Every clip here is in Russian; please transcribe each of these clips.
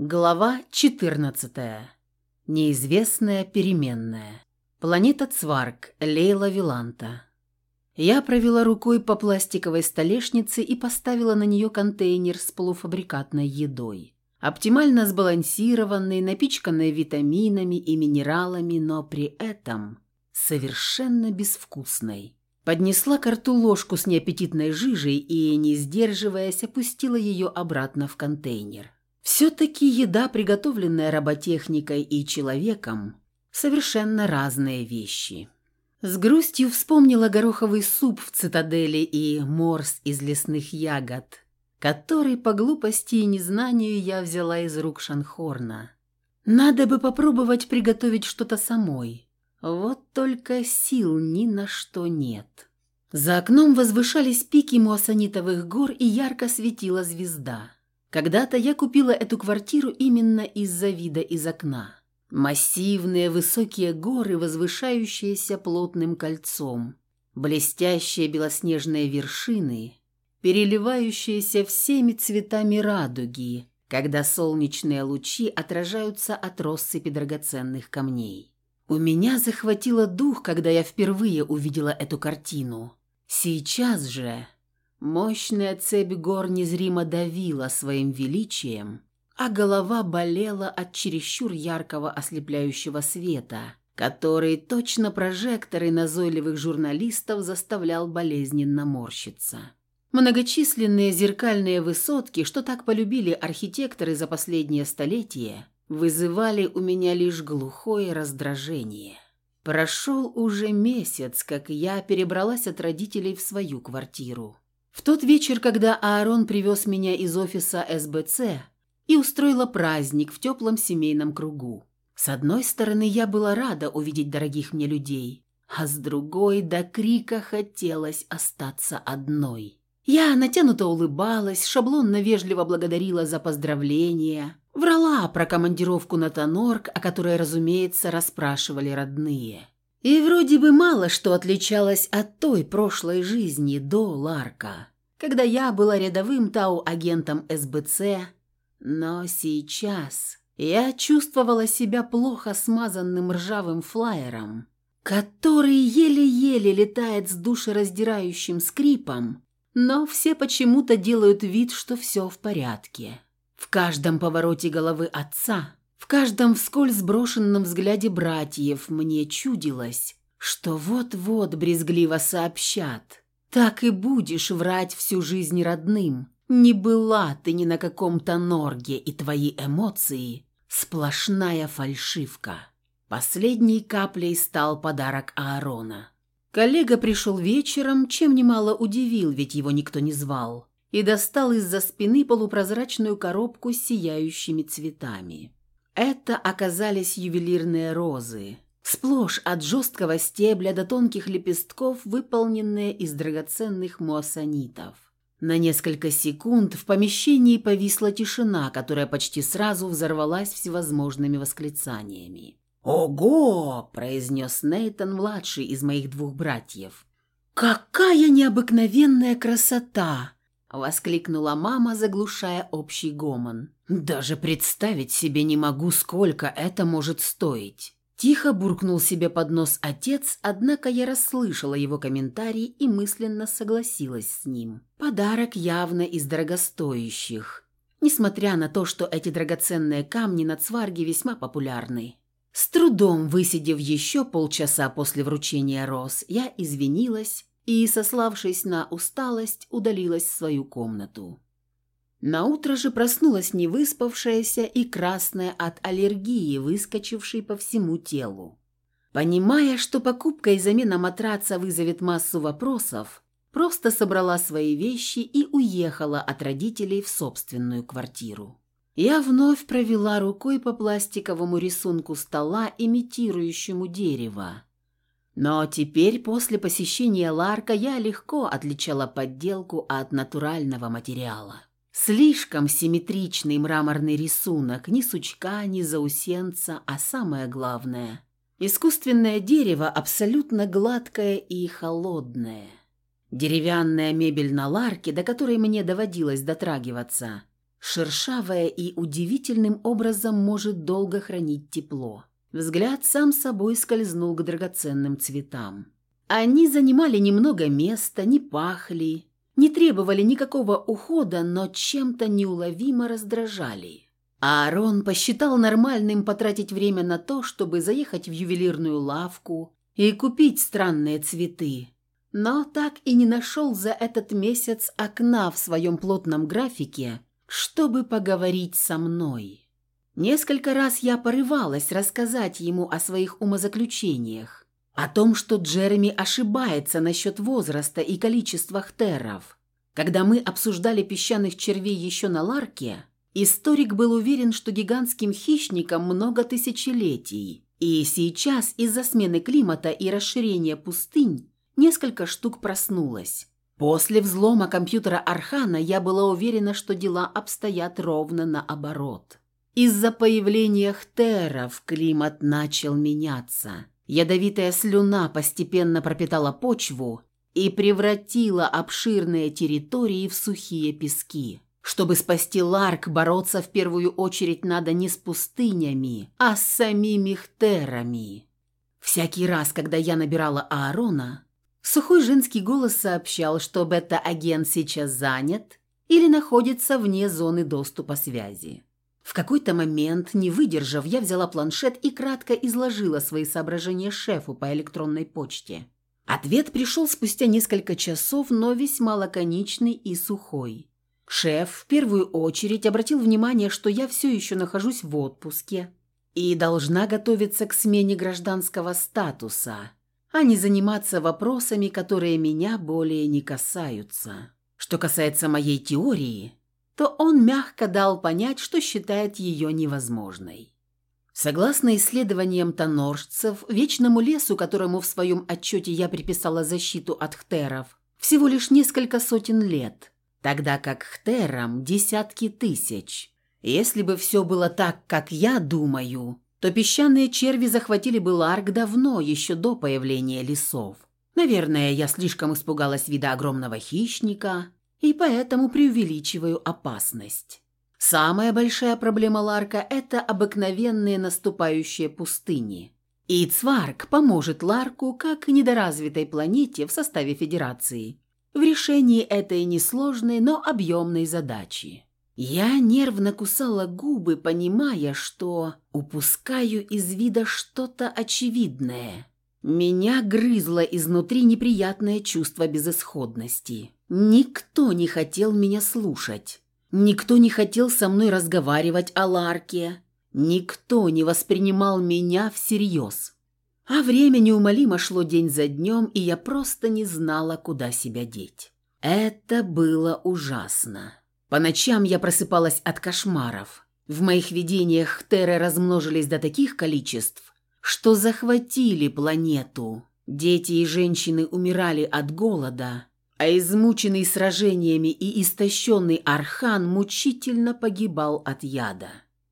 Глава 14. Неизвестная переменная. Планета Цварк, Лейла Виланта. Я провела рукой по пластиковой столешнице и поставила на нее контейнер с полуфабрикатной едой. Оптимально сбалансированной, напичканной витаминами и минералами, но при этом совершенно безвкусной. Поднесла к рту ложку с неаппетитной жижей и, не сдерживаясь, опустила ее обратно в контейнер. Все-таки еда, приготовленная роботехникой и человеком, совершенно разные вещи. С грустью вспомнила гороховый суп в цитадели и морс из лесных ягод, который по глупости и незнанию я взяла из рук Шанхорна. Надо бы попробовать приготовить что-то самой. Вот только сил ни на что нет. За окном возвышались пики муассанитовых гор и ярко светила звезда. Когда-то я купила эту квартиру именно из-за вида из окна. Массивные высокие горы, возвышающиеся плотным кольцом, блестящие белоснежные вершины, переливающиеся всеми цветами радуги, когда солнечные лучи отражаются от россыпи драгоценных камней. У меня захватило дух, когда я впервые увидела эту картину. Сейчас же Мощная цепь гор незримо давила своим величием, а голова болела от чересчур яркого ослепляющего света, который точно прожекторы назойливых журналистов заставлял болезненно морщиться. Многочисленные зеркальные высотки, что так полюбили архитекторы за последнее столетие, вызывали у меня лишь глухое раздражение. Прошел уже месяц, как я перебралась от родителей в свою квартиру. В тот вечер, когда Аарон привез меня из офиса СБЦ и устроила праздник в теплом семейном кругу. С одной стороны, я была рада увидеть дорогих мне людей, а с другой до крика хотелось остаться одной. Я натянуто улыбалась, шаблонно вежливо благодарила за поздравления, врала про командировку на Тонорк, о которой, разумеется, расспрашивали родные. И вроде бы мало что отличалось от той прошлой жизни до Ларка, когда я была рядовым тау-агентом СБЦ, но сейчас я чувствовала себя плохо смазанным ржавым флаером, который еле-еле летает с душераздирающим скрипом, но все почему-то делают вид, что все в порядке. В каждом повороте головы отца – в каждом вскользь сброшенном взгляде братьев мне чудилось, что вот-вот брезгливо сообщат. Так и будешь врать всю жизнь родным. Не была ты ни на каком-то норге, и твои эмоции – сплошная фальшивка. Последней каплей стал подарок Аарона. Коллега пришел вечером, чем немало удивил, ведь его никто не звал, и достал из-за спины полупрозрачную коробку с сияющими цветами. Это оказались ювелирные розы, сплошь от жесткого стебля до тонких лепестков, выполненные из драгоценных муассанитов. На несколько секунд в помещении повисла тишина, которая почти сразу взорвалась всевозможными восклицаниями. «Ого!» – произнес Нейтан, младший из моих двух братьев. «Какая необыкновенная красота!» – воскликнула мама, заглушая общий гомон. «Даже представить себе не могу, сколько это может стоить». Тихо буркнул себе под нос отец, однако я расслышала его комментарий и мысленно согласилась с ним. Подарок явно из дорогостоящих, несмотря на то, что эти драгоценные камни на цварге весьма популярны. С трудом высидев еще полчаса после вручения роз, я извинилась и, сославшись на усталость, удалилась в свою комнату. Наутро же проснулась невыспавшаяся и красная от аллергии, выскочившей по всему телу. Понимая, что покупка и замена матраца вызовет массу вопросов, просто собрала свои вещи и уехала от родителей в собственную квартиру. Я вновь провела рукой по пластиковому рисунку стола, имитирующему дерево. Но теперь, после посещения Ларка, я легко отличала подделку от натурального материала. Слишком симметричный мраморный рисунок, ни сучка, ни заусенца, а самое главное – искусственное дерево абсолютно гладкое и холодное. Деревянная мебель на ларке, до которой мне доводилось дотрагиваться, шершавая и удивительным образом может долго хранить тепло. Взгляд сам собой скользнул к драгоценным цветам. Они занимали немного места, не пахли, не требовали никакого ухода, но чем-то неуловимо раздражали. Аарон посчитал нормальным потратить время на то, чтобы заехать в ювелирную лавку и купить странные цветы. Но так и не нашел за этот месяц окна в своем плотном графике, чтобы поговорить со мной. Несколько раз я порывалась рассказать ему о своих умозаключениях, о том, что Джереми ошибается насчет возраста и количества хтеров. Когда мы обсуждали песчаных червей еще на Ларке, Историк был уверен, что гигантским хищникам много тысячелетий, и сейчас из-за смены климата и расширения пустынь несколько штук проснулось. После взлома компьютера Архана я была уверена, что дела обстоят ровно наоборот. Из-за появления хтеров климат начал меняться. Ядовитая слюна постепенно пропитала почву и превратила обширные территории в сухие пески. Чтобы спасти Ларк, бороться в первую очередь надо не с пустынями, а с самими хтерами. Всякий раз, когда я набирала Аарона, сухой женский голос сообщал, что бета-агент сейчас занят или находится вне зоны доступа связи. В какой-то момент, не выдержав, я взяла планшет и кратко изложила свои соображения шефу по электронной почте. Ответ пришел спустя несколько часов, но весьма лаконичный и сухой. Шеф в первую очередь обратил внимание, что я все еще нахожусь в отпуске и должна готовиться к смене гражданского статуса, а не заниматься вопросами, которые меня более не касаются. Что касается моей теории, то он мягко дал понять, что считает ее невозможной. Согласно исследованиям тоноржцев, вечному лесу, которому в своем отчете я приписала защиту от хтеров, всего лишь несколько сотен лет – тогда как хтерам десятки тысяч. Если бы все было так, как я думаю, то песчаные черви захватили бы Ларк давно, еще до появления лесов. Наверное, я слишком испугалась вида огромного хищника и поэтому преувеличиваю опасность. Самая большая проблема Ларка – это обыкновенные наступающие пустыни. И Цварк поможет Ларку, как недоразвитой планете в составе Федерации, в решении этой несложной, но объемной задачи. Я нервно кусала губы, понимая, что упускаю из вида что-то очевидное. Меня грызло изнутри неприятное чувство безысходности. Никто не хотел меня слушать. Никто не хотел со мной разговаривать о Ларке. Никто не воспринимал меня всерьез. А время неумолимо шло день за днем, и я просто не знала, куда себя деть. Это было ужасно. По ночам я просыпалась от кошмаров. В моих видениях терры размножились до таких количеств, что захватили планету. Дети и женщины умирали от голода, а измученный сражениями и истощенный Архан мучительно погибал от яда.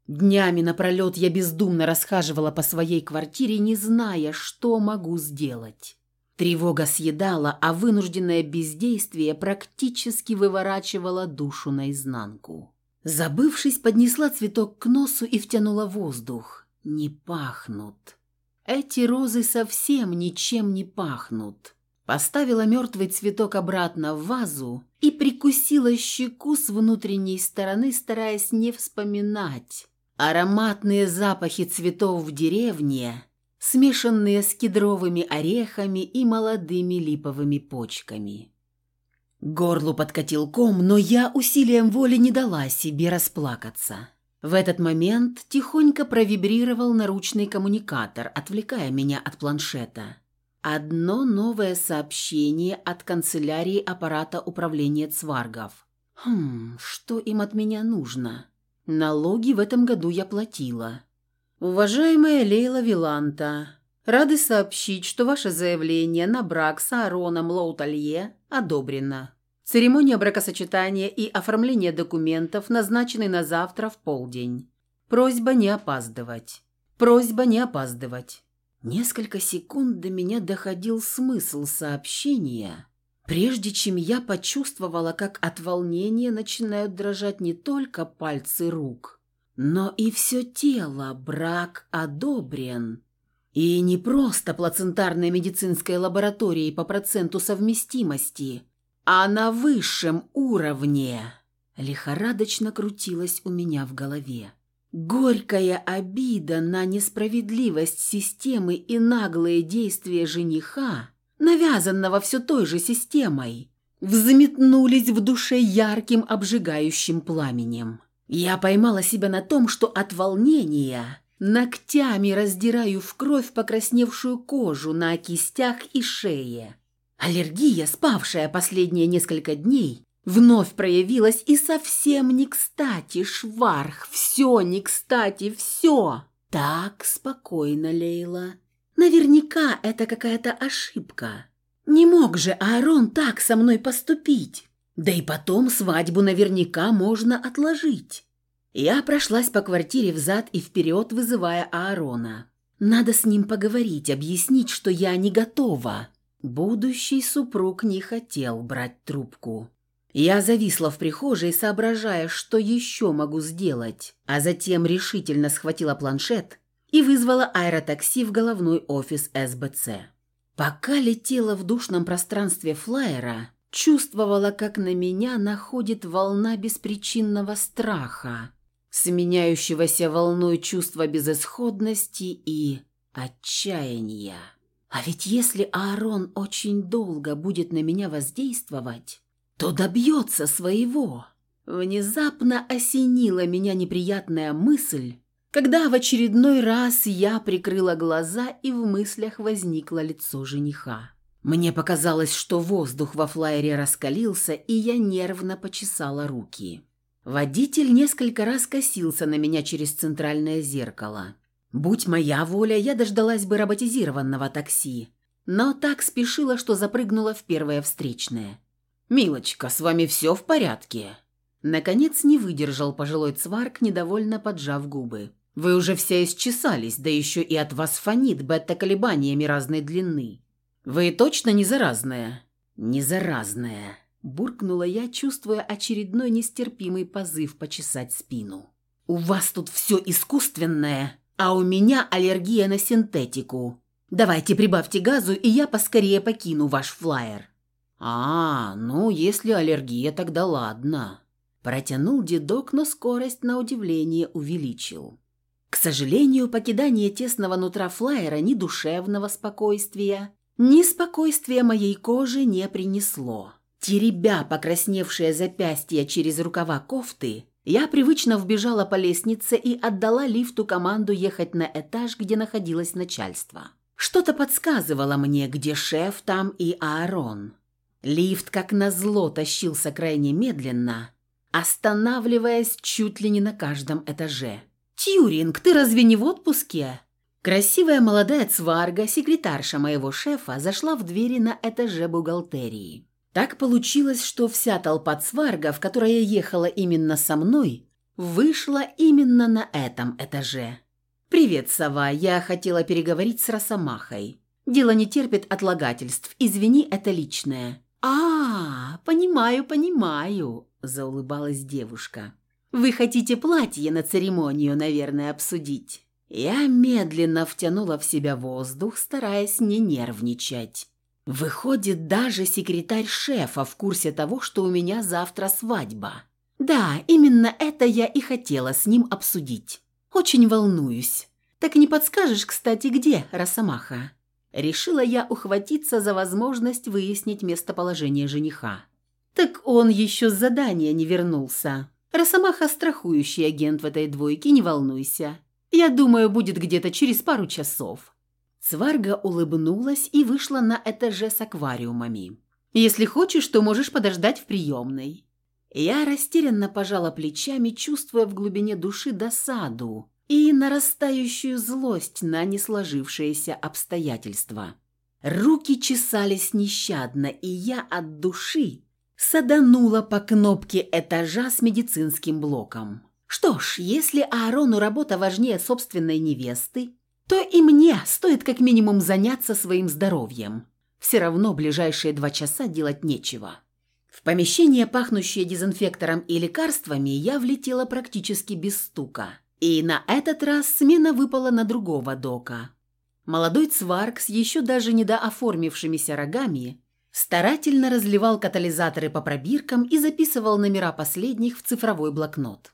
Днями напролет я бездумно расхаживала по своей квартире, не зная, что могу сделать. Тревога съедала, а вынужденное бездействие практически выворачивало душу наизнанку. Забывшись, поднесла цветок к носу и втянула воздух. Не пахнут. Эти розы совсем ничем не пахнут. Поставила мертвый цветок обратно в вазу и прикусила щеку с внутренней стороны, стараясь не вспоминать Ароматные запахи цветов в деревне, смешанные с кедровыми орехами и молодыми липовыми почками. Горлу подкатил ком, но я усилием воли не дала себе расплакаться. В этот момент тихонько провибрировал наручный коммуникатор, отвлекая меня от планшета. Одно новое сообщение от канцелярии аппарата управления Цваргов. Хм, что им от меня нужно? Налоги в этом году я платила. Уважаемая Лейла Виланта, рады сообщить, что ваше заявление на брак с Аароном Лоуталье одобрено. Церемония бракосочетания и оформление документов назначены на завтра в полдень. Просьба не опаздывать. Просьба не опаздывать. Несколько секунд до меня доходил смысл сообщения, прежде чем я почувствовала, как от волнения начинают дрожать не только пальцы рук, но и все тело, брак одобрен. И не просто плацентарной медицинской лабораторией по проценту совместимости, а на высшем уровне. Лихорадочно крутилась у меня в голове. Горькая обида на несправедливость системы и наглые действия жениха, навязанного все той же системой, взметнулись в душе ярким обжигающим пламенем. Я поймала себя на том, что от волнения ногтями раздираю в кровь покрасневшую кожу на кистях и шее. Аллергия, спавшая последние несколько дней, вновь проявилась и совсем не кстати, Шварх, все не кстати, все. Так, спокойно, Лейла. Наверняка это какая-то ошибка. Не мог же Аарон так со мной поступить. Да и потом свадьбу наверняка можно отложить. Я прошлась по квартире взад и вперед, вызывая Аарона. Надо с ним поговорить, объяснить, что я не готова. Будущий супруг не хотел брать трубку. Я зависла в прихожей, соображая, что еще могу сделать, а затем решительно схватила планшет и вызвала аэротакси в головной офис СБЦ. Пока летела в душном пространстве флайера, чувствовала, как на меня находит волна беспричинного страха, сменяющегося волной чувства безысходности и отчаяния. А ведь если Аарон очень долго будет на меня воздействовать, то добьется своего. Внезапно осенила меня неприятная мысль, когда в очередной раз я прикрыла глаза и в мыслях возникло лицо жениха. Мне показалось, что воздух во флайере раскалился, и я нервно почесала руки. Водитель несколько раз косился на меня через центральное зеркало. Будь моя воля, я дождалась бы роботизированного такси, но так спешила, что запрыгнула в первое встречное. «Милочка, с вами все в порядке?» Наконец не выдержал пожилой цварк, недовольно поджав губы. Вы уже все исчесались, да еще и от вас фонит бета-колебаниями разной длины. Вы точно не заразная?» «Не заразная», – буркнула я, чувствуя очередной нестерпимый позыв почесать спину. «У вас тут все искусственное, а у меня аллергия на синтетику. Давайте прибавьте газу, и я поскорее покину ваш флаер». «А, ну, если аллергия, тогда ладно». Протянул дедок, но скорость на удивление увеличил. К сожалению, покидание тесного нутра флайера ни душевного спокойствия, ни спокойствия моей кожи не принесло. Теребя покрасневшее запястье через рукава кофты, я привычно вбежала по лестнице и отдала лифту команду ехать на этаж, где находилось начальство. Что-то подсказывало мне, где шеф, там и Аарон. Лифт, как назло, тащился крайне медленно, останавливаясь чуть ли не на каждом этаже. «Тьюринг, ты разве не в отпуске?» Красивая молодая цварга, секретарша моего шефа, зашла в двери на этаже бухгалтерии. Так получилось, что вся толпа цваргов, которая ехала именно со мной, вышла именно на этом этаже. «Привет, сова, я хотела переговорить с Росомахой. Дело не терпит отлагательств, извини, это личное». «А, понимаю, понимаю», – заулыбалась девушка. Вы хотите платье на церемонию, наверное, обсудить?» Я медленно втянула в себя воздух, стараясь не нервничать. Выходит, даже секретарь шефа в курсе того, что у меня завтра свадьба. Да, именно это я и хотела с ним обсудить. Очень волнуюсь. Так не подскажешь, кстати, где Росомаха? Решила я ухватиться за возможность выяснить местоположение жениха. Так он еще с задания не вернулся. Росомаха – страхующий агент в этой двойке, не волнуйся. Я думаю, будет где-то через пару часов». Сварга улыбнулась и вышла на этаже с аквариумами. «Если хочешь, то можешь подождать в приемной». Я растерянно пожала плечами, чувствуя в глубине души досаду и нарастающую злость на несложившиеся обстоятельства. Руки чесались нещадно, и я от души саданула по кнопке этажа с медицинским блоком. Что ж, если Аарону работа важнее собственной невесты, то и мне стоит как минимум заняться своим здоровьем. Все равно ближайшие два часа делать нечего. В помещение, пахнущее дезинфектором и лекарствами, я влетела практически без стука. И на этот раз смена выпала на другого дока. Молодой цварк с еще даже недооформившимися рогами старательно разливал катализаторы по пробиркам и записывал номера последних в цифровой блокнот.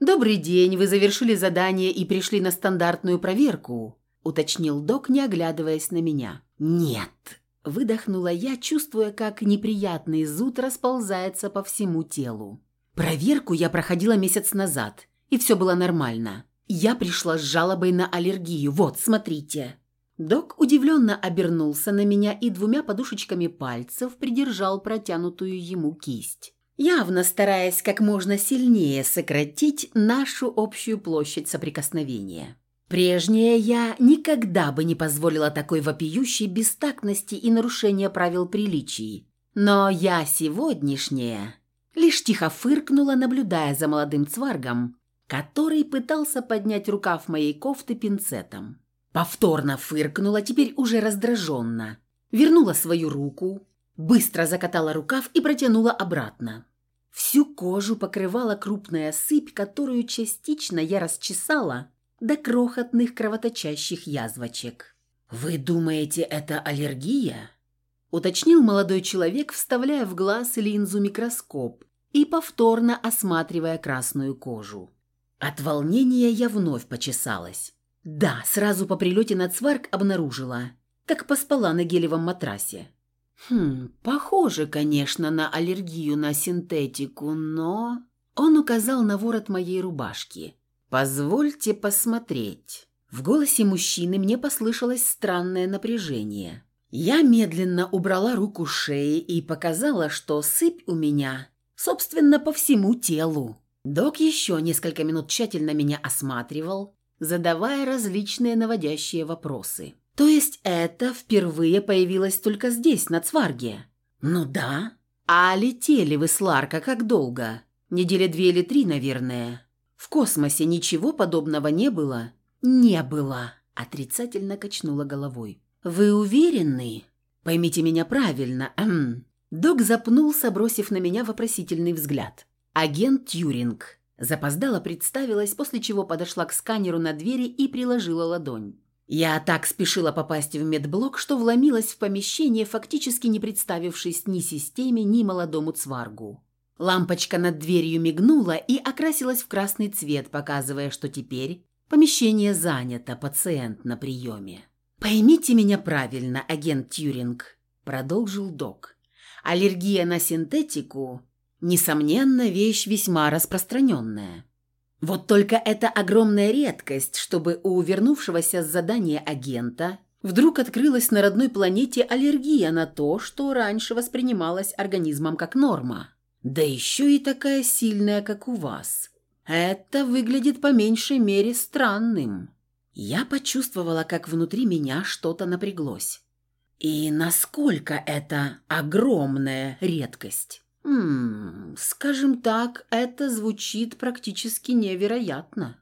«Добрый день, вы завершили задание и пришли на стандартную проверку», уточнил док, не оглядываясь на меня. «Нет», выдохнула я, чувствуя, как неприятный зуд расползается по всему телу. Проверку я проходила месяц назад, и все было нормально. Я пришла с жалобой на аллергию. Вот, смотрите. Док удивленно обернулся на меня и двумя подушечками пальцев придержал протянутую ему кисть, явно стараясь как можно сильнее сократить нашу общую площадь соприкосновения. Прежняя я никогда бы не позволила такой вопиющей бестактности и нарушения правил приличий. Но я сегодняшняя лишь тихо фыркнула, наблюдая за молодым цваргом, который пытался поднять рукав моей кофты пинцетом. Повторно фыркнула, теперь уже раздраженно. Вернула свою руку, быстро закатала рукав и протянула обратно. Всю кожу покрывала крупная сыпь, которую частично я расчесала до крохотных кровоточащих язвочек. «Вы думаете, это аллергия?» уточнил молодой человек, вставляя в глаз линзу микроскоп и повторно осматривая красную кожу. От волнения я вновь почесалась. Да, сразу по прилете на Цварк обнаружила, как поспала на гелевом матрасе. Хм, похоже, конечно, на аллергию на синтетику, но... Он указал на ворот моей рубашки. «Позвольте посмотреть». В голосе мужчины мне послышалось странное напряжение. Я медленно убрала руку с шеи и показала, что сыпь у меня, собственно, по всему телу. Док еще несколько минут тщательно меня осматривал, задавая различные наводящие вопросы. «То есть это впервые появилось только здесь, на Цварге?» «Ну да». «А летели вы с Ларка как долго?» «Недели две или три, наверное». «В космосе ничего подобного не было?» «Не было», – отрицательно качнула головой. «Вы уверены?» «Поймите меня правильно». Док запнулся, бросив на меня вопросительный взгляд. «Агент Тьюринг. Запоздала представилась, после чего подошла к сканеру на двери и приложила ладонь. Я так спешила попасть в медблок, что вломилась в помещение, фактически не представившись ни системе, ни молодому цваргу. Лампочка над дверью мигнула и окрасилась в красный цвет, показывая, что теперь помещение занято, пациент на приеме. «Поймите меня правильно, агент Тьюринг», – продолжил док. «Аллергия на синтетику Несомненно, вещь весьма распространенная. Вот только это огромная редкость, чтобы у вернувшегося с задания агента вдруг открылась на родной планете аллергия на то, что раньше воспринималось организмом как норма. Да еще и такая сильная, как у вас. Это выглядит по меньшей мере странным. Я почувствовала, как внутри меня что-то напряглось. И насколько это огромная редкость. Ммм, скажем так, это звучит практически невероятно.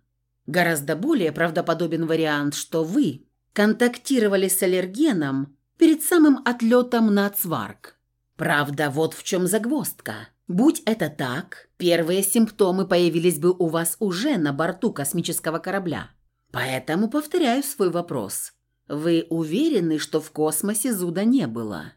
Гораздо более правдоподобен вариант, что вы контактировали с аллергеном перед самым отлетом на Цварк. Правда, вот в чем загвоздка. Будь это так, первые симптомы появились бы у вас уже на борту космического корабля. Поэтому повторяю свой вопрос. Вы уверены, что в космосе зуда не было?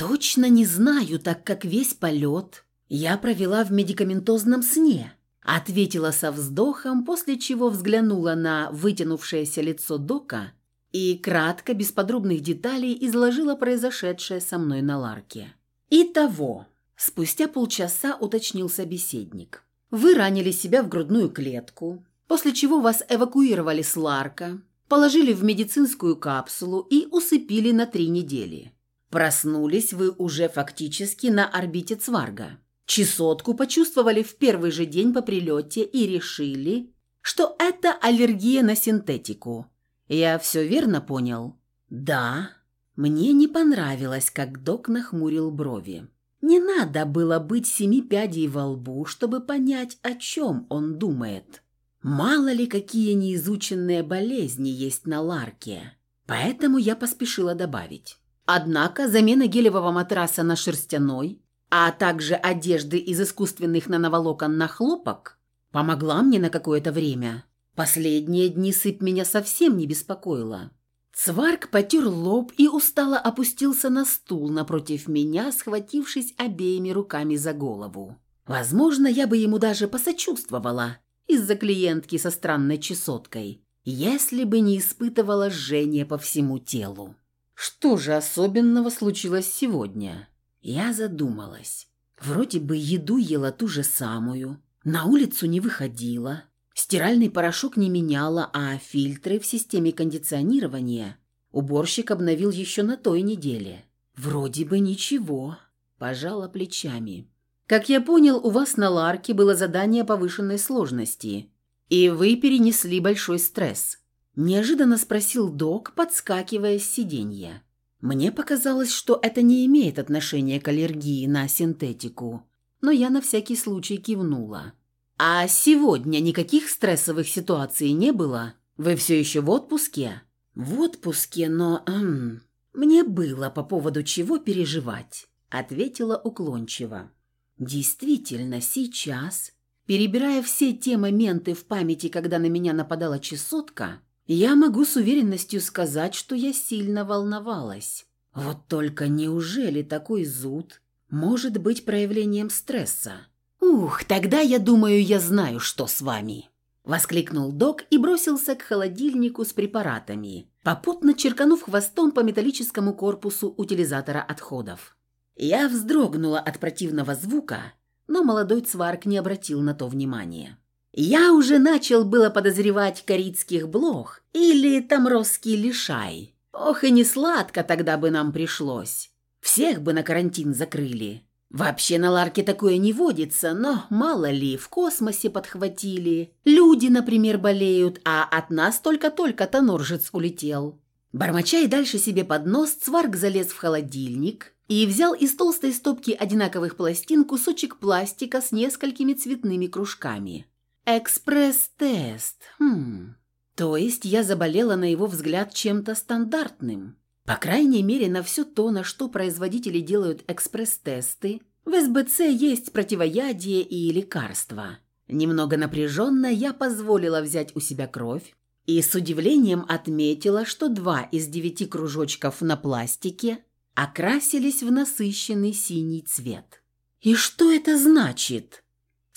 «Точно не знаю, так как весь полет я провела в медикаментозном сне», ответила со вздохом, после чего взглянула на вытянувшееся лицо Дока и кратко, без подробных деталей, изложила произошедшее со мной на Ларке. «Итого», – спустя полчаса уточнил собеседник, – «вы ранили себя в грудную клетку, после чего вас эвакуировали с Ларка, положили в медицинскую капсулу и усыпили на три недели. Проснулись вы уже фактически на орбите Цварга. Чесотку почувствовали в первый же день по прилете и решили, что это аллергия на синтетику. Я все верно понял? Да. Мне не понравилось, как док нахмурил брови. Не надо было быть семи пядей во лбу, чтобы понять, о чем он думает. Мало ли, какие неизученные болезни есть на Ларке. Поэтому я поспешила добавить. Однако замена гелевого матраса на шерстяной, а также одежды из искусственных нановолокон на хлопок помогла мне на какое-то время. Последние дни сыпь меня совсем не беспокоила. Цварк потер лоб и устало опустился на стул напротив меня, схватившись обеими руками за голову. Возможно, я бы ему даже посочувствовала из-за клиентки со странной чесоткой, если бы не испытывала жжение по всему телу. Что же особенного случилось сегодня? Я задумалась. Вроде бы еду ела ту же самую, на улицу не выходила, стиральный порошок не меняла, а фильтры в системе кондиционирования уборщик обновил еще на той неделе. Вроде бы ничего, пожала плечами. Как я понял, у вас на Ларке было задание повышенной сложности, и вы перенесли большой стресс. Неожиданно спросил док, подскакивая с сиденья. Мне показалось, что это не имеет отношения к аллергии на синтетику, но я на всякий случай кивнула. «А сегодня никаких стрессовых ситуаций не было? Вы все еще в отпуске?» «В отпуске, но... Эм, мне было по поводу чего переживать», — ответила уклончиво. «Действительно, сейчас, перебирая все те моменты в памяти, когда на меня нападала чесотка, я могу с уверенностью сказать, что я сильно волновалась. Вот только неужели такой зуд может быть проявлением стресса? «Ух, тогда я думаю, я знаю, что с вами!» Воскликнул док и бросился к холодильнику с препаратами, попутно черканув хвостом по металлическому корпусу утилизатора отходов. Я вздрогнула от противного звука, но молодой цварк не обратил на то внимания. Я уже начал было подозревать корицких блох или тамросский лишай. Ох, и не сладко тогда бы нам пришлось. Всех бы на карантин закрыли. Вообще на Ларке такое не водится, но мало ли, в космосе подхватили. Люди, например, болеют, а от нас только-только тоноржец улетел. Бормоча и дальше себе под нос, Цварк залез в холодильник и взял из толстой стопки одинаковых пластин кусочек пластика с несколькими цветными кружками. Экспресс-тест. Хм. То есть я заболела на его взгляд чем-то стандартным. По крайней мере, на все то, на что производители делают экспресс-тесты, в СБЦ есть противоядие и лекарства. Немного напряженно я позволила взять у себя кровь и с удивлением отметила, что два из девяти кружочков на пластике окрасились в насыщенный синий цвет. «И что это значит?»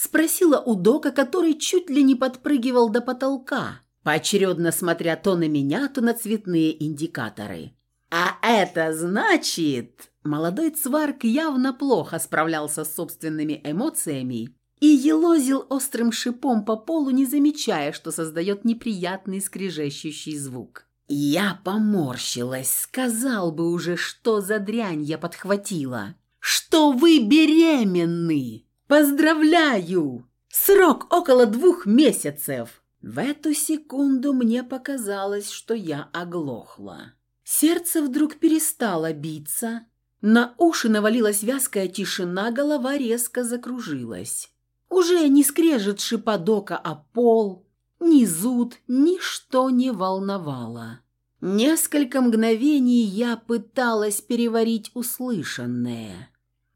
Спросила у Дока, который чуть ли не подпрыгивал до потолка, поочередно смотря то на меня, то на цветные индикаторы. «А это значит...» Молодой цварк явно плохо справлялся с собственными эмоциями и елозил острым шипом по полу, не замечая, что создает неприятный скрежещущий звук. Я поморщилась, сказал бы уже, что за дрянь я подхватила. «Что вы беременны!» «Поздравляю! Срок около двух месяцев!» В эту секунду мне показалось, что я оглохла. Сердце вдруг перестало биться, на уши навалилась вязкая тишина, голова резко закружилась. Уже не скрежет шиподока о пол, ни зуд, ничто не волновало. Несколько мгновений я пыталась переварить услышанное –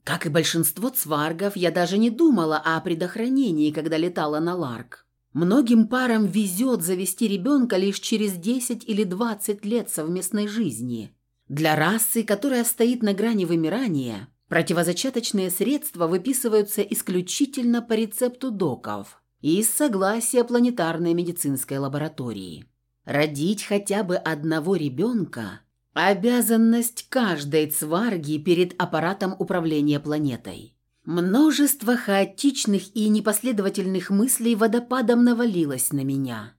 как и большинство цваргов, я даже не думала о предохранении, когда летала на Ларк. Многим парам везет завести ребенка лишь через 10 или 20 лет совместной жизни. Для расы, которая стоит на грани вымирания, противозачаточные средства выписываются исключительно по рецепту доков и из согласия планетарной медицинской лаборатории. Родить хотя бы одного ребенка – Обязанность каждой цварги перед аппаратом управления планетой. Множество хаотичных и непоследовательных мыслей водопадом навалилось на меня.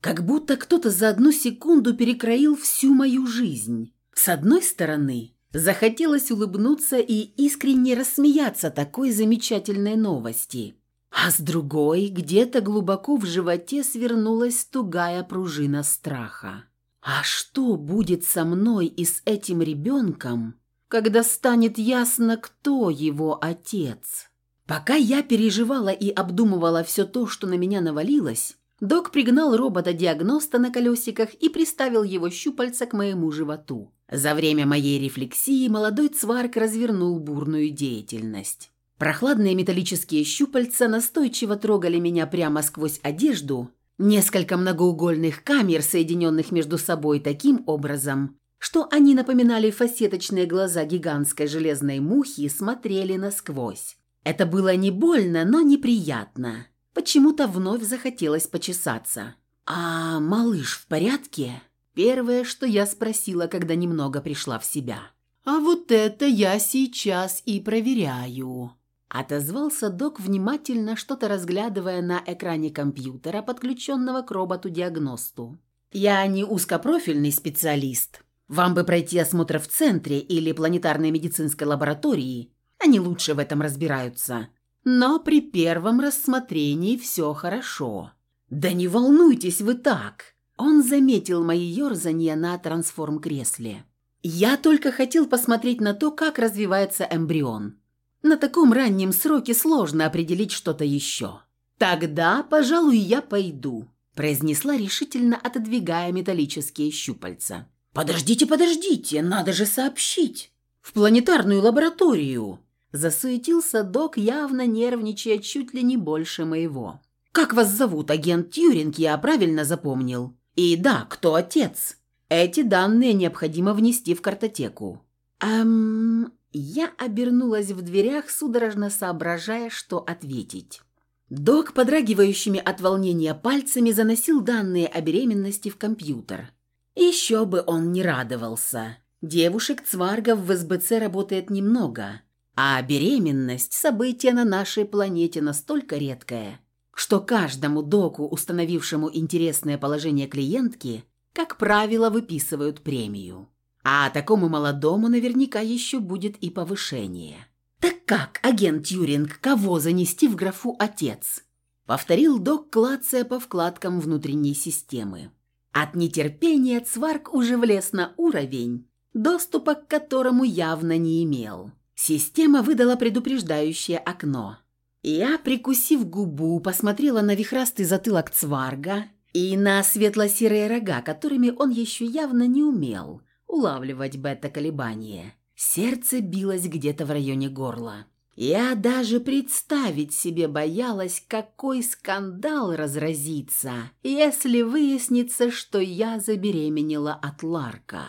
Как будто кто-то за одну секунду перекроил всю мою жизнь. С одной стороны, захотелось улыбнуться и искренне рассмеяться такой замечательной новости. А с другой, где-то глубоко в животе свернулась тугая пружина страха. А что будет со мной и с этим ребенком, когда станет ясно, кто его отец? Пока я переживала и обдумывала все то, что на меня навалилось, Док пригнал робота-диагноста на колесиках и приставил его щупальца к моему животу. За время моей рефлексии молодой цварк развернул бурную деятельность. Прохладные металлические щупальца настойчиво трогали меня прямо сквозь одежду, несколько многоугольных камер, соединенных между собой таким образом, что они напоминали фасеточные глаза гигантской железной мухи, смотрели насквозь. Это было не больно, но неприятно. Почему-то вновь захотелось почесаться. «А малыш в порядке?» Первое, что я спросила, когда немного пришла в себя. «А вот это я сейчас и проверяю», – отозвался док, внимательно что-то разглядывая на экране компьютера, подключенного к роботу-диагносту. «Я не узкопрофильный специалист. Вам бы пройти осмотр в центре или планетарной медицинской лаборатории. Они лучше в этом разбираются. Но при первом рассмотрении все хорошо. Да не волнуйтесь вы так. Он заметил мои ерзания на трансформ-кресле. Я только хотел посмотреть на то, как развивается эмбрион. На таком раннем сроке сложно определить что-то еще. Тогда, пожалуй, я пойду, произнесла решительно, отодвигая металлические щупальца. Подождите, подождите, надо же сообщить. В планетарную лабораторию. Засуетился док, явно нервничая чуть ли не больше моего. «Как вас зовут, агент Тьюринг, я правильно запомнил? И да, кто отец? Эти данные необходимо внести в картотеку». «Эм...» Я обернулась в дверях, судорожно соображая, что ответить. Док, подрагивающими от волнения пальцами, заносил данные о беременности в компьютер. Еще бы он не радовался. Девушек-цваргов в СБЦ работает немного, а беременность – событие на нашей планете настолько редкое, что каждому доку, установившему интересное положение клиентки, как правило, выписывают премию. А такому молодому наверняка еще будет и повышение. «Так как, агент Тьюринг, кого занести в графу «отец»?» Повторил док, клацая по вкладкам внутренней системы. От нетерпения Цварк уже влез на уровень, доступа к которому явно не имел. Система выдала предупреждающее окно. Я, прикусив губу, посмотрела на вихрастый затылок цварга и на светло-серые рога, которыми он еще явно не умел улавливать бета-колебания. Сердце билось где-то в районе горла. Я даже представить себе боялась, какой скандал разразится, если выяснится, что я забеременела от Ларка.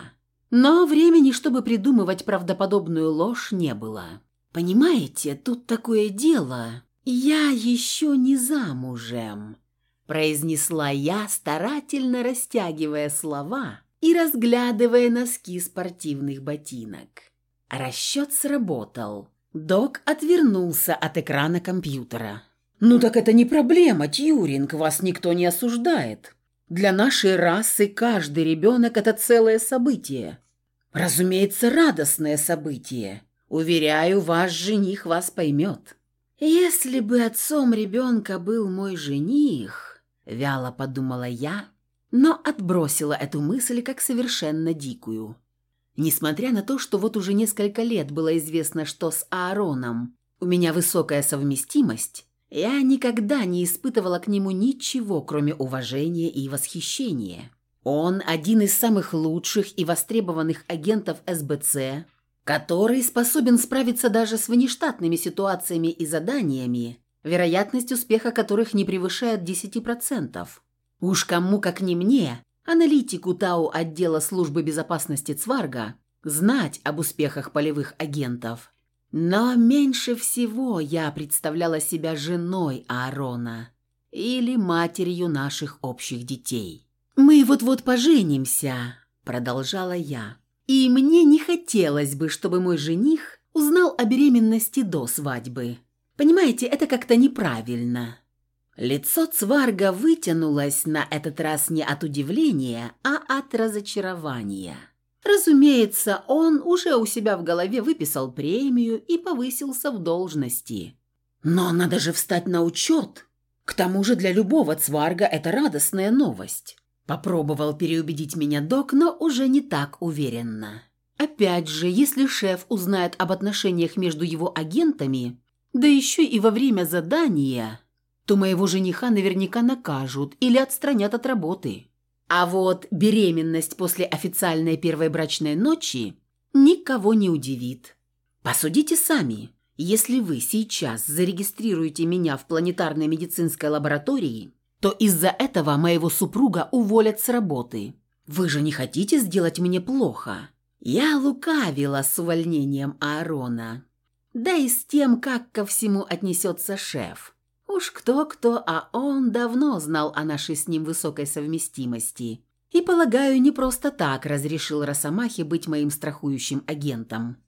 Но времени, чтобы придумывать правдоподобную ложь, не было. «Понимаете, тут такое дело. Я еще не замужем», – произнесла я, старательно растягивая слова и разглядывая носки спортивных ботинок. Расчет сработал. Док отвернулся от экрана компьютера. «Ну так это не проблема, Тьюринг, вас никто не осуждает. Для нашей расы каждый ребенок – это целое событие. Разумеется, радостное событие. Уверяю, ваш жених вас поймет. Если бы отцом ребенка был мой жених, вяло подумала я, но отбросила эту мысль как совершенно дикую. Несмотря на то, что вот уже несколько лет было известно, что с Аароном у меня высокая совместимость, я никогда не испытывала к нему ничего, кроме уважения и восхищения. Он один из самых лучших и востребованных агентов СБЦ, который способен справиться даже с внештатными ситуациями и заданиями, вероятность успеха которых не превышает 10%. Уж кому как не мне, аналитику ТАУ отдела службы безопасности Цварга, знать об успехах полевых агентов. Но меньше всего я представляла себя женой Аарона или матерью наших общих детей. «Мы вот-вот поженимся», – продолжала я. «И мне не хотелось бы, чтобы мой жених узнал о беременности до свадьбы. Понимаете, это как-то неправильно». Лицо Цварга вытянулось на этот раз не от удивления, а от разочарования. Разумеется, он уже у себя в голове выписал премию и повысился в должности. Но надо же встать на учет. К тому же для любого Цварга это радостная новость. Попробовал переубедить меня док, но уже не так уверенно. Опять же, если шеф узнает об отношениях между его агентами, да еще и во время задания, то моего жениха наверняка накажут или отстранят от работы. А вот беременность после официальной первой брачной ночи никого не удивит. Посудите сами. Если вы сейчас зарегистрируете меня в планетарной медицинской лаборатории, то из-за этого моего супруга уволят с работы. Вы же не хотите сделать мне плохо? Я лукавила с увольнением Аарона. Да и с тем, как ко всему отнесется шеф. Уж кто-кто, а он давно знал о нашей с ним высокой совместимости. И, полагаю, не просто так разрешил Росомахе быть моим страхующим агентом.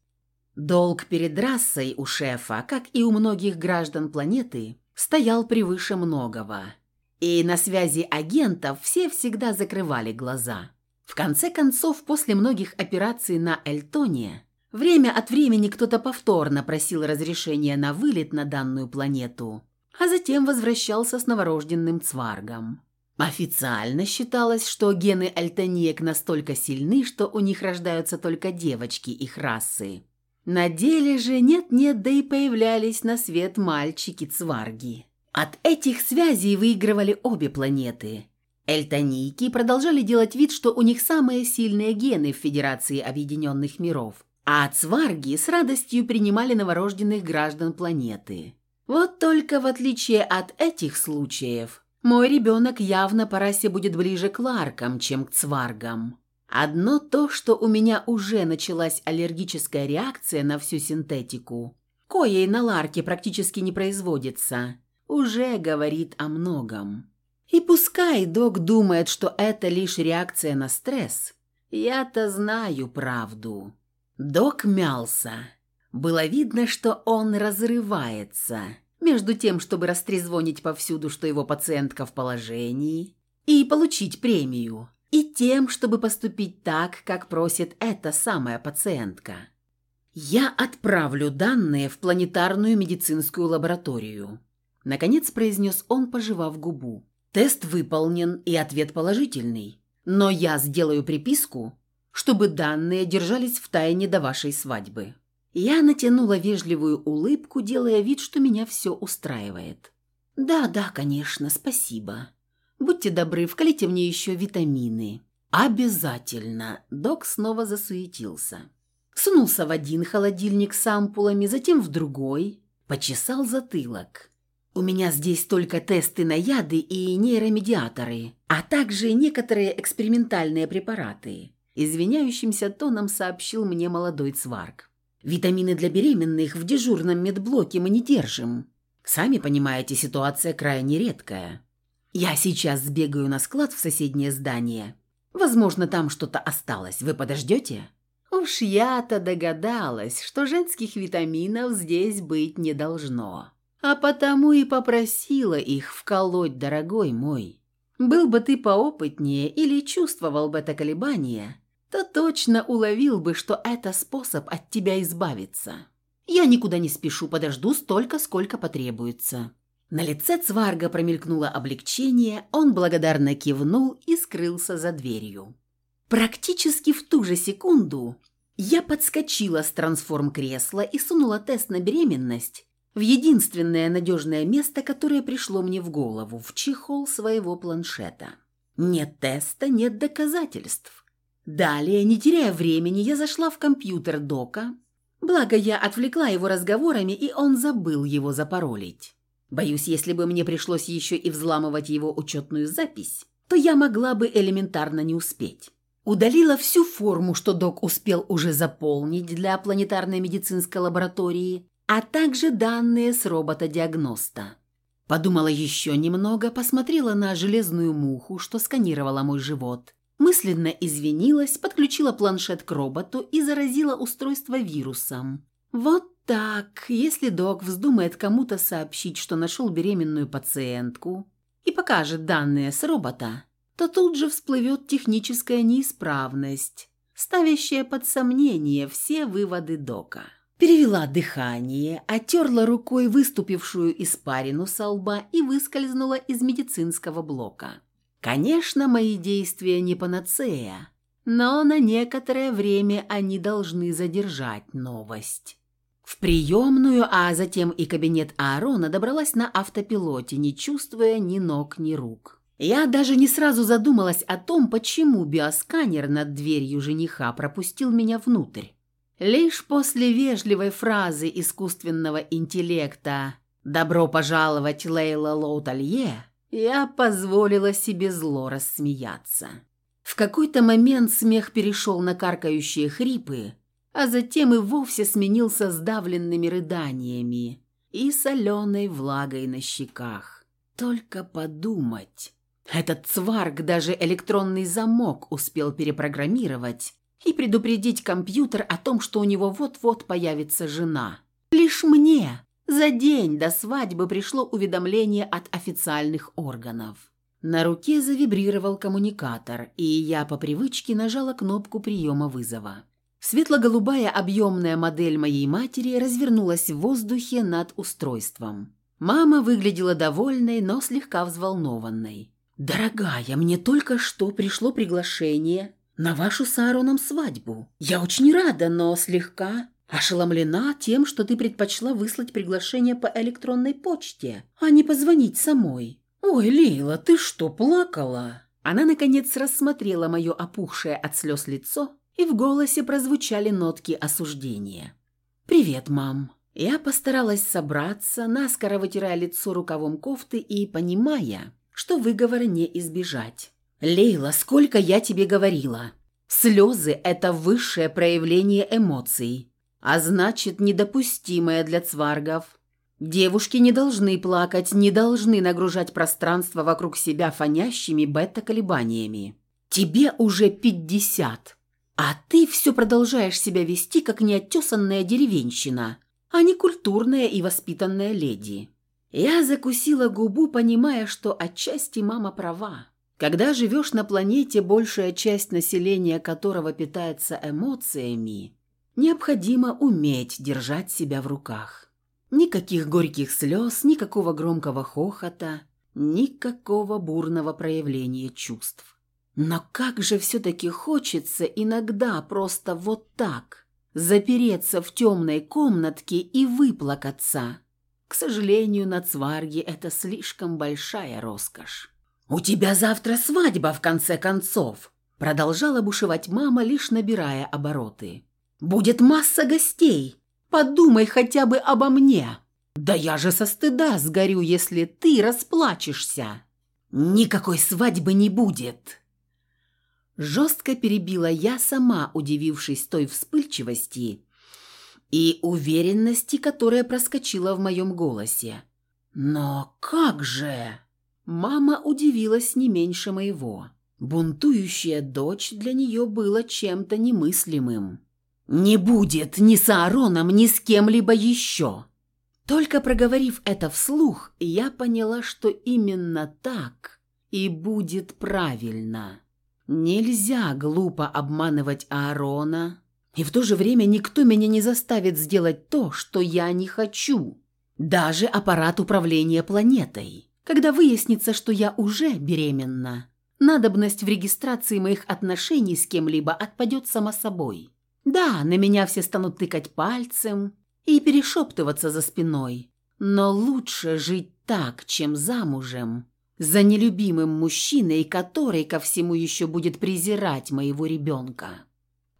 Долг перед расой у шефа, как и у многих граждан планеты, стоял превыше многого. И на связи агентов все всегда закрывали глаза. В конце концов, после многих операций на Эльтоне, время от времени кто-то повторно просил разрешения на вылет на данную планету, а затем возвращался с новорожденным цваргом. Официально считалось, что гены альтаниек настолько сильны, что у них рождаются только девочки их расы. На деле же нет-нет, да и появлялись на свет мальчики-цварги. От этих связей выигрывали обе планеты. Эльтонийки продолжали делать вид, что у них самые сильные гены в Федерации Объединенных Миров, а цварги с радостью принимали новорожденных граждан планеты. Вот только в отличие от этих случаев, мой ребенок явно по расе будет ближе к ларкам, чем к цваргам. Одно то, что у меня уже началась аллергическая реакция на всю синтетику, коей на ларке практически не производится, уже говорит о многом. И пускай док думает, что это лишь реакция на стресс, я-то знаю правду. Док мялся. Было видно, что он разрывается между тем, чтобы растрезвонить повсюду, что его пациентка в положении, и получить премию, и тем, чтобы поступить так, как просит эта самая пациентка. «Я отправлю данные в планетарную медицинскую лабораторию», наконец произнес он, пожевав губу. «Тест выполнен и ответ положительный, но я сделаю приписку, чтобы данные держались в тайне до вашей свадьбы». Я натянула вежливую улыбку, делая вид, что меня все устраивает. «Да, да, конечно, спасибо. Будьте добры, вкалите мне еще витамины». «Обязательно!» Док снова засуетился. Сунулся в один холодильник с ампулами, затем в другой. Почесал затылок. «У меня здесь только тесты на яды и нейромедиаторы, а также некоторые экспериментальные препараты», извиняющимся тоном сообщил мне молодой цварк. Витамины для беременных в дежурном медблоке мы не держим. Сами понимаете, ситуация крайне редкая. Я сейчас сбегаю на склад в соседнее здание. Возможно, там что-то осталось. Вы подождете? Уж я-то догадалась, что женских витаминов здесь быть не должно. А потому и попросила их вколоть, дорогой мой. Был бы ты поопытнее или чувствовал бы это колебание, то точно уловил бы, что это способ от тебя избавиться. Я никуда не спешу, подожду столько, сколько потребуется». На лице Цварга промелькнуло облегчение, он благодарно кивнул и скрылся за дверью. Практически в ту же секунду я подскочила с трансформ-кресла и сунула тест на беременность в единственное надежное место, которое пришло мне в голову, в чехол своего планшета. Нет теста, нет доказательств. Далее, не теряя времени, я зашла в компьютер Дока. Благо, я отвлекла его разговорами, и он забыл его запаролить. Боюсь, если бы мне пришлось еще и взламывать его учетную запись, то я могла бы элементарно не успеть. Удалила всю форму, что док успел уже заполнить для планетарной медицинской лаборатории, а также данные с робота-диагноста. Подумала еще немного, посмотрела на железную муху, что сканировала мой живот, Мысленно извинилась, подключила планшет к роботу и заразила устройство вирусом. Вот так, если док вздумает кому-то сообщить, что нашел беременную пациентку и покажет данные с робота, то тут же всплывет техническая неисправность, ставящая под сомнение все выводы дока. Перевела дыхание, отерла рукой выступившую испарину со лба и выскользнула из медицинского блока. Конечно, мои действия не панацея, но на некоторое время они должны задержать новость. В приемную, а затем и кабинет Аарона добралась на автопилоте, не чувствуя ни ног, ни рук. Я даже не сразу задумалась о том, почему биосканер над дверью жениха пропустил меня внутрь. Лишь после вежливой фразы искусственного интеллекта «Добро пожаловать, Лейла Лоуталье» я позволила себе зло рассмеяться. В какой-то момент смех перешел на каркающие хрипы, а затем и вовсе сменился сдавленными рыданиями и соленой влагой на щеках. Только подумать. Этот цварг даже электронный замок успел перепрограммировать и предупредить компьютер о том, что у него вот-вот появится жена. Лишь мне за день до свадьбы пришло уведомление от официальных органов. На руке завибрировал коммуникатор, и я по привычке нажала кнопку приема вызова. Светло-голубая объемная модель моей матери развернулась в воздухе над устройством. Мама выглядела довольной, но слегка взволнованной. «Дорогая, мне только что пришло приглашение на вашу с Аароном свадьбу. Я очень рада, но слегка ошеломлена тем, что ты предпочла выслать приглашение по электронной почте, а не позвонить самой. Ой, Лейла, ты что, плакала?» Она, наконец, рассмотрела мое опухшее от слез лицо и в голосе прозвучали нотки осуждения. «Привет, мам». Я постаралась собраться, наскоро вытирая лицо рукавом кофты и понимая, что выговора не избежать. «Лейла, сколько я тебе говорила? Слезы – это высшее проявление эмоций, а значит, недопустимое для цваргов. Девушки не должны плакать, не должны нагружать пространство вокруг себя фонящими бета-колебаниями. Тебе уже пятьдесят. А ты все продолжаешь себя вести, как неоттесанная деревенщина, а не культурная и воспитанная леди. Я закусила губу, понимая, что отчасти мама права. Когда живешь на планете, большая часть населения которого питается эмоциями, необходимо уметь держать себя в руках. Никаких горьких слез, никакого громкого хохота, никакого бурного проявления чувств. Но как же все-таки хочется иногда просто вот так запереться в темной комнатке и выплакаться. К сожалению, на Цварге это слишком большая роскошь. «У тебя завтра свадьба, в конце концов!» Продолжала бушевать мама, лишь набирая обороты. «Будет масса гостей! Подумай хотя бы обо мне! Да я же со стыда сгорю, если ты расплачешься!» «Никакой свадьбы не будет!» Жестко перебила я сама, удивившись той вспыльчивости и уверенности, которая проскочила в моем голосе. «Но как же?» Мама удивилась не меньше моего. Бунтующая дочь для нее была чем-то немыслимым. «Не будет ни с Аароном, ни с кем-либо еще!» Только проговорив это вслух, я поняла, что именно так и будет правильно. Нельзя глупо обманывать Аарона, и в то же время никто меня не заставит сделать то, что я не хочу. Даже аппарат управления планетой. Когда выяснится, что я уже беременна, надобность в регистрации моих отношений с кем-либо отпадет само собой. Да, на меня все станут тыкать пальцем и перешептываться за спиной, но лучше жить так, чем замужем, за нелюбимым мужчиной, который ко всему еще будет презирать моего ребенка.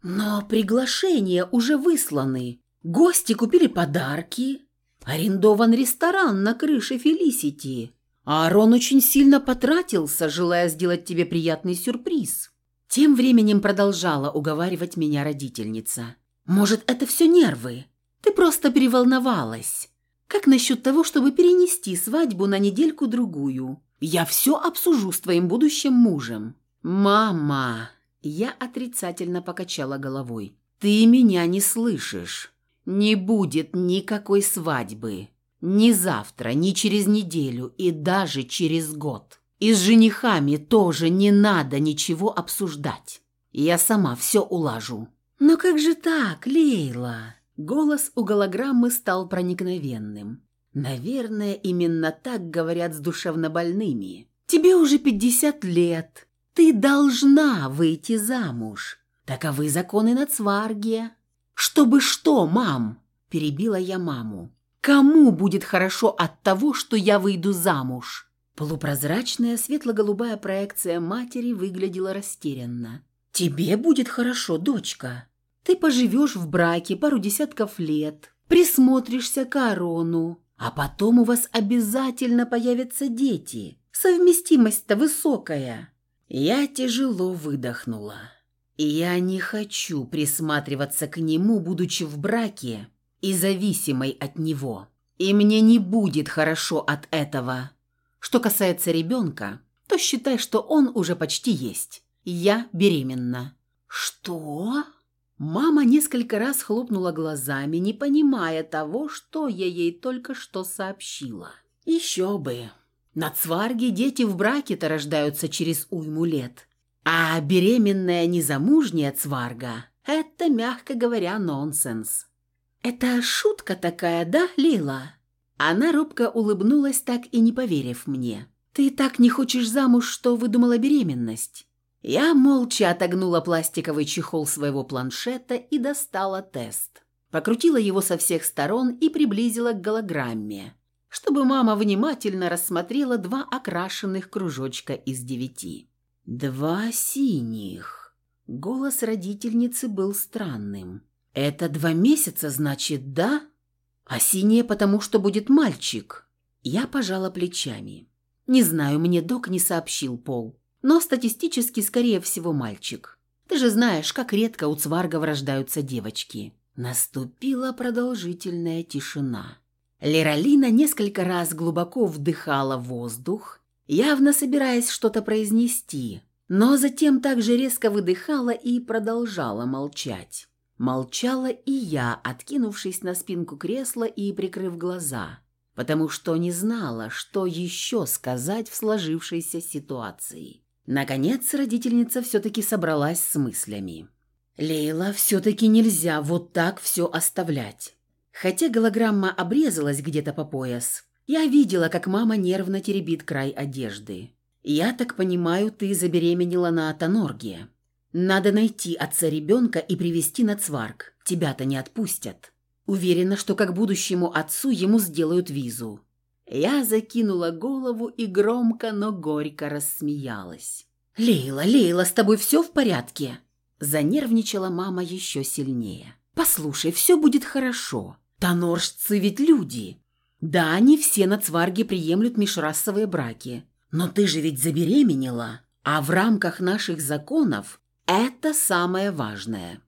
Но приглашения уже высланы, гости купили подарки, арендован ресторан на крыше Фелисити. Аарон очень сильно потратился, желая сделать тебе приятный сюрприз. Тем временем продолжала уговаривать меня родительница. «Может, это все нервы? Ты просто переволновалась. Как насчет того, чтобы перенести свадьбу на недельку-другую? Я все обсужу с твоим будущим мужем». «Мама!» Я отрицательно покачала головой. «Ты меня не слышишь. Не будет никакой свадьбы. Ни завтра, ни через неделю и даже через год. И с женихами тоже не надо ничего обсуждать. Я сама все улажу». «Но как же так, Лейла?» Голос у голограммы стал проникновенным. Наверное, именно так говорят с душевнобольными. Тебе уже пятьдесят лет. Ты должна выйти замуж. Таковы законы на Цварге. Чтобы что, мам? – перебила я маму. «Кому будет хорошо от того, что я выйду замуж?» Полупрозрачная светло-голубая проекция матери выглядела растерянно. «Тебе будет хорошо, дочка. Ты поживешь в браке пару десятков лет, присмотришься к Арону, а потом у вас обязательно появятся дети. Совместимость-то высокая». Я тяжело выдохнула. Я не хочу присматриваться к нему, будучи в браке и зависимой от него. И мне не будет хорошо от этого. Что касается ребенка, то считай, что он уже почти есть. Я беременна». «Что?» Мама несколько раз хлопнула глазами, не понимая того, что я ей только что сообщила. «Еще бы! На Цварге дети в браке-то рождаются через уйму лет. А беременная незамужняя Цварга – это, мягко говоря, нонсенс». «Это шутка такая, да, Лила?» Она робко улыбнулась, так и не поверив мне. «Ты так не хочешь замуж, что выдумала беременность?» Я молча отогнула пластиковый чехол своего планшета и достала тест. Покрутила его со всех сторон и приблизила к голограмме, чтобы мама внимательно рассмотрела два окрашенных кружочка из девяти. «Два синих». Голос родительницы был странным. «Это два месяца, значит, да?» А синее потому, что будет мальчик. Я пожала плечами. Не знаю, мне док не сообщил пол. Но статистически, скорее всего, мальчик. Ты же знаешь, как редко у цваргов рождаются девочки. Наступила продолжительная тишина. Лералина несколько раз глубоко вдыхала воздух, явно собираясь что-то произнести, но затем также резко выдыхала и продолжала молчать. Молчала и я, откинувшись на спинку кресла и прикрыв глаза, потому что не знала, что еще сказать в сложившейся ситуации. Наконец, родительница все-таки собралась с мыслями. «Лейла, все-таки нельзя вот так все оставлять». Хотя голограмма обрезалась где-то по пояс, я видела, как мама нервно теребит край одежды. «Я так понимаю, ты забеременела на Атонорге?» Надо найти отца ребенка и привести на цварк. Тебя-то не отпустят. Уверена, что как будущему отцу ему сделают визу». Я закинула голову и громко, но горько рассмеялась. «Лейла, Лейла, с тобой все в порядке?» Занервничала мама еще сильнее. «Послушай, все будет хорошо. Тоноржцы ведь люди. Да, они все на цварге приемлют межрасовые браки. Но ты же ведь забеременела. А в рамках наших законов это самое важное.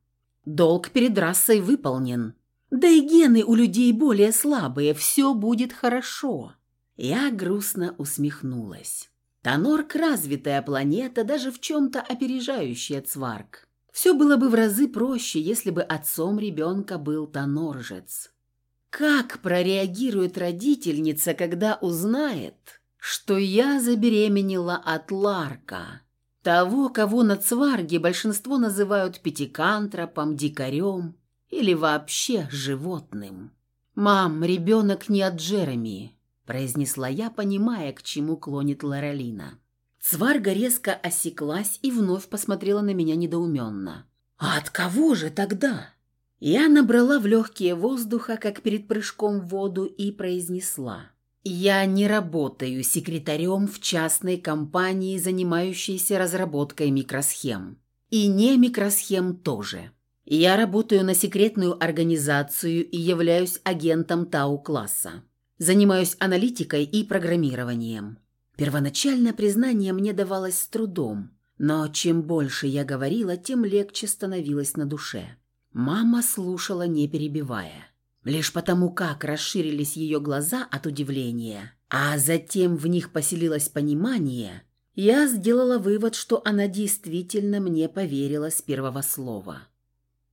Долг перед расой выполнен. Да и гены у людей более слабые, все будет хорошо. Я грустно усмехнулась. Тонорк – развитая планета, даже в чем-то опережающая Цварк. Все было бы в разы проще, если бы отцом ребенка был Тоноржец. Как прореагирует родительница, когда узнает, что я забеременела от Ларка? Того, кого на цварге большинство называют пятикантропом, дикарем или вообще животным. «Мам, ребенок не от Джереми», – произнесла я, понимая, к чему клонит Лоралина. Цварга резко осеклась и вновь посмотрела на меня недоуменно. «А от кого же тогда?» Я набрала в легкие воздуха, как перед прыжком в воду, и произнесла. Я не работаю секретарем в частной компании, занимающейся разработкой микросхем. И не микросхем тоже. Я работаю на секретную организацию и являюсь агентом Тау-класса. Занимаюсь аналитикой и программированием. Первоначальное признание мне давалось с трудом, но чем больше я говорила, тем легче становилось на душе. Мама слушала, не перебивая. Лишь потому, как расширились ее глаза от удивления, а затем в них поселилось понимание, я сделала вывод, что она действительно мне поверила с первого слова.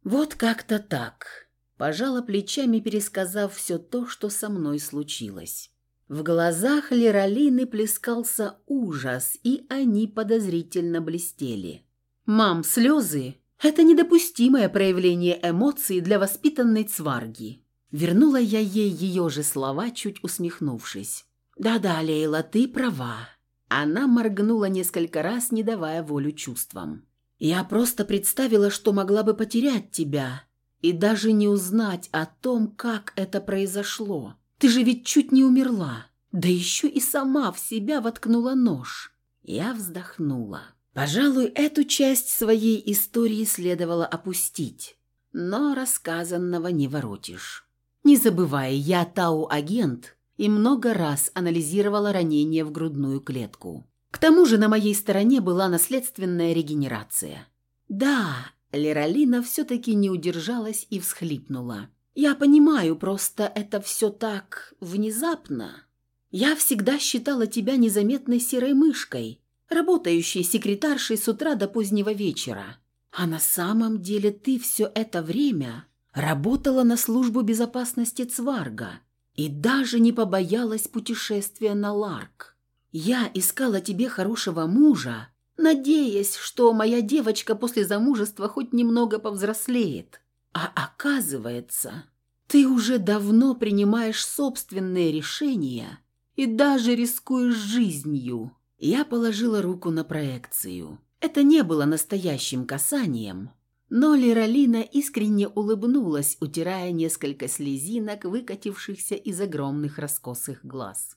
Вот как-то так. Пожала плечами, пересказав все то, что со мной случилось. В глазах Лералины плескался ужас, и они подозрительно блестели. «Мам, слезы – это недопустимое проявление эмоций для воспитанной цварги. Вернула я ей ее же слова, чуть усмехнувшись. «Да-да, Лейла, ты права». Она моргнула несколько раз, не давая волю чувствам. «Я просто представила, что могла бы потерять тебя, и даже не узнать о том, как это произошло. Ты же ведь чуть не умерла, да еще и сама в себя воткнула нож. Я вздохнула. Пожалуй, эту часть своей истории следовало опустить, но рассказанного не воротишь. Не забывай, я Тау-агент и много раз анализировала ранение в грудную клетку. К тому же на моей стороне была наследственная регенерация. Да, Лералина все-таки не удержалась и всхлипнула. «Я понимаю, просто это все так внезапно. Я всегда считала тебя незаметной серой мышкой, работающей секретаршей с утра до позднего вечера. А на самом деле ты все это время работала на службу безопасности Цварга и даже не побоялась путешествия на Ларк. Я искала тебе хорошего мужа, надеясь, что моя девочка после замужества хоть немного повзрослеет. А оказывается, ты уже давно принимаешь собственные решения и даже рискуешь жизнью. Я положила руку на проекцию. Это не было настоящим касанием, но Лералина искренне улыбнулась, утирая несколько слезинок, выкатившихся из огромных раскосых глаз.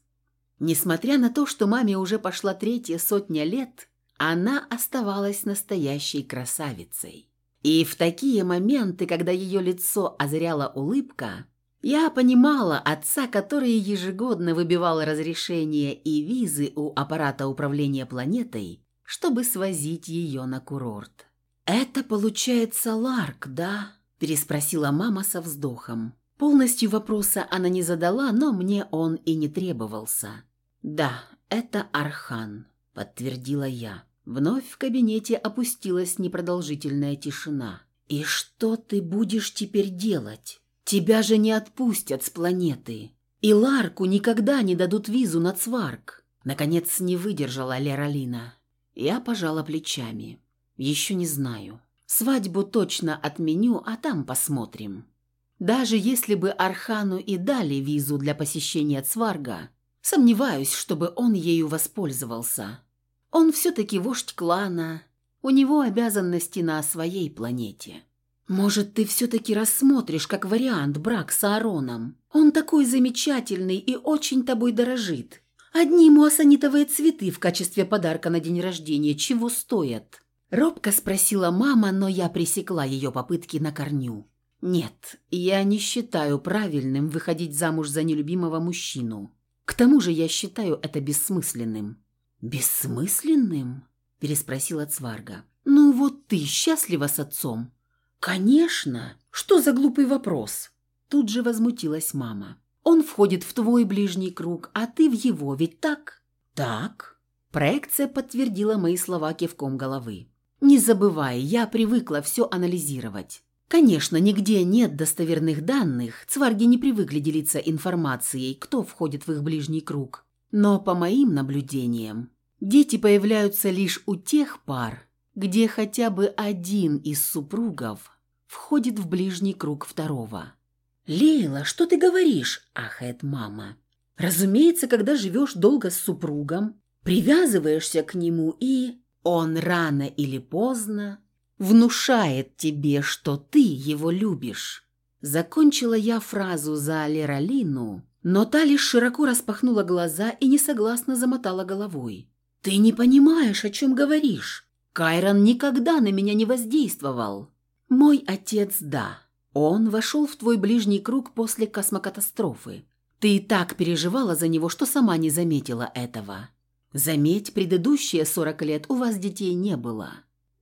Несмотря на то, что маме уже пошла третья сотня лет, она оставалась настоящей красавицей. И в такие моменты, когда ее лицо озаряла улыбка, я понимала отца, который ежегодно выбивал разрешения и визы у аппарата управления планетой, чтобы свозить ее на курорт. «Это получается Ларк, да?» – переспросила мама со вздохом. Полностью вопроса она не задала, но мне он и не требовался. «Да, это Архан», – подтвердила я. Вновь в кабинете опустилась непродолжительная тишина. «И что ты будешь теперь делать? Тебя же не отпустят с планеты. И Ларку никогда не дадут визу на Цварк». Наконец не выдержала Лералина. Я пожала плечами. «Еще не знаю. Свадьбу точно отменю, а там посмотрим». Даже если бы Архану и дали визу для посещения Цварга, сомневаюсь, чтобы он ею воспользовался. Он все-таки вождь клана, у него обязанности на своей планете. Может, ты все-таки рассмотришь как вариант брак с Аароном? Он такой замечательный и очень тобой дорожит. Одни муассанитовые цветы в качестве подарка на день рождения чего стоят?» Робко спросила мама, но я пресекла ее попытки на корню. «Нет, я не считаю правильным выходить замуж за нелюбимого мужчину. К тому же я считаю это бессмысленным. «Бессмысленным?» – переспросила Цварга. «Ну вот ты счастлива с отцом?» «Конечно! Что за глупый вопрос?» Тут же возмутилась мама. «Он входит в твой ближний круг, а ты в его, ведь так?» «Так». Проекция подтвердила мои слова кивком головы. «Не забывай, я привыкла все анализировать. Конечно, нигде нет достоверных данных, цварги не привыкли делиться информацией, кто входит в их ближний круг. Но по моим наблюдениям, дети появляются лишь у тех пар, где хотя бы один из супругов входит в ближний круг второго. «Лейла, что ты говоришь?» – ахает мама. «Разумеется, когда живешь долго с супругом, привязываешься к нему и... Он рано или поздно внушает тебе, что ты его любишь». Закончила я фразу за Лералину, но та лишь широко распахнула глаза и несогласно замотала головой. «Ты не понимаешь, о чем говоришь. Кайрон никогда на меня не воздействовал. Мой отец – да. Он вошел в твой ближний круг после космокатастрофы. Ты и так переживала за него, что сама не заметила этого. Заметь, предыдущие сорок лет у вас детей не было».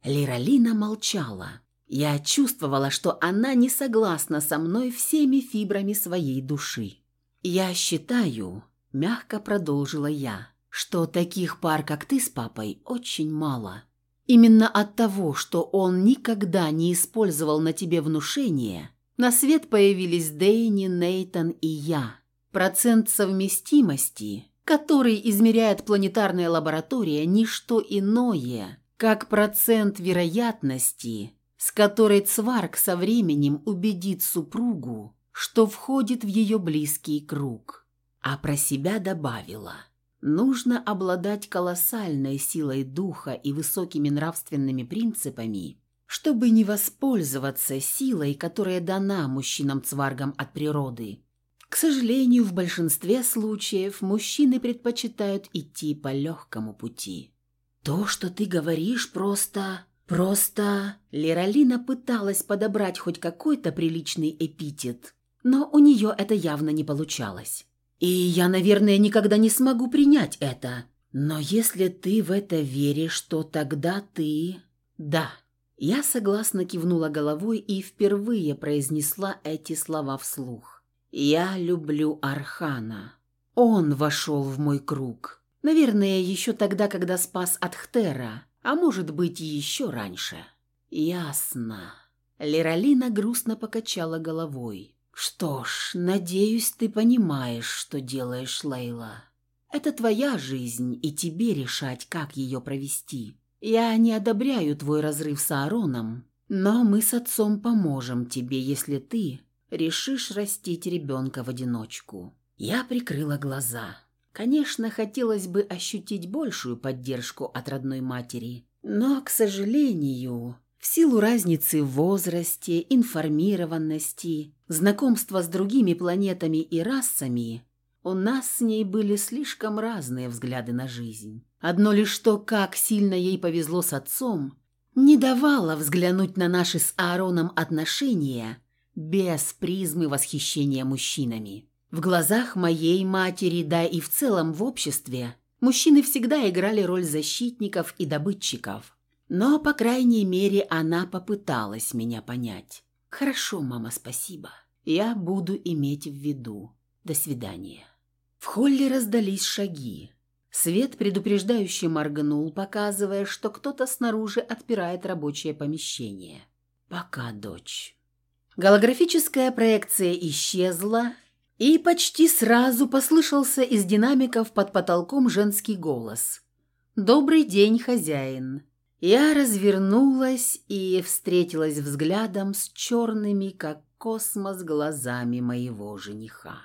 Лиралина молчала. Я чувствовала, что она не согласна со мной всеми фибрами своей души. «Я считаю», – мягко продолжила я, – «что таких пар, как ты с папой, очень мало. Именно от того, что он никогда не использовал на тебе внушение, на свет появились Дэйни, Нейтан и я. Процент совместимости, который измеряет планетарная лаборатория, не что иное, как процент вероятности, с которой Цварк со временем убедит супругу, что входит в ее близкий круг. А про себя добавила. Нужно обладать колоссальной силой духа и высокими нравственными принципами, чтобы не воспользоваться силой, которая дана мужчинам-цваргам от природы. К сожалению, в большинстве случаев мужчины предпочитают идти по легкому пути. «То, что ты говоришь, просто... просто...» Лералина пыталась подобрать хоть какой-то приличный эпитет, но у нее это явно не получалось. «И я, наверное, никогда не смогу принять это. Но если ты в это веришь, то тогда ты...» «Да». Я согласно кивнула головой и впервые произнесла эти слова вслух. «Я люблю Архана. Он вошел в мой круг. Наверное, еще тогда, когда спас от Хтера, а может быть, еще раньше. Ясно. Лералина грустно покачала головой. Что ж, надеюсь, ты понимаешь, что делаешь, Лейла. Это твоя жизнь, и тебе решать, как ее провести. Я не одобряю твой разрыв с Аароном, но мы с отцом поможем тебе, если ты решишь растить ребенка в одиночку. Я прикрыла глаза. Конечно, хотелось бы ощутить большую поддержку от родной матери, но, к сожалению, в силу разницы в возрасте, информированности, знакомства с другими планетами и расами, у нас с ней были слишком разные взгляды на жизнь. Одно лишь то, как сильно ей повезло с отцом, не давало взглянуть на наши с Аароном отношения без призмы восхищения мужчинами. В глазах моей матери, да и в целом в обществе, мужчины всегда играли роль защитников и добытчиков. Но, по крайней мере, она попыталась меня понять. «Хорошо, мама, спасибо. Я буду иметь в виду. До свидания». В холле раздались шаги. Свет предупреждающе моргнул, показывая, что кто-то снаружи отпирает рабочее помещение. «Пока, дочь». Голографическая проекция исчезла, и почти сразу послышался из динамиков под потолком женский голос. «Добрый день, хозяин!» Я развернулась и встретилась взглядом с черными, как космос, глазами моего жениха.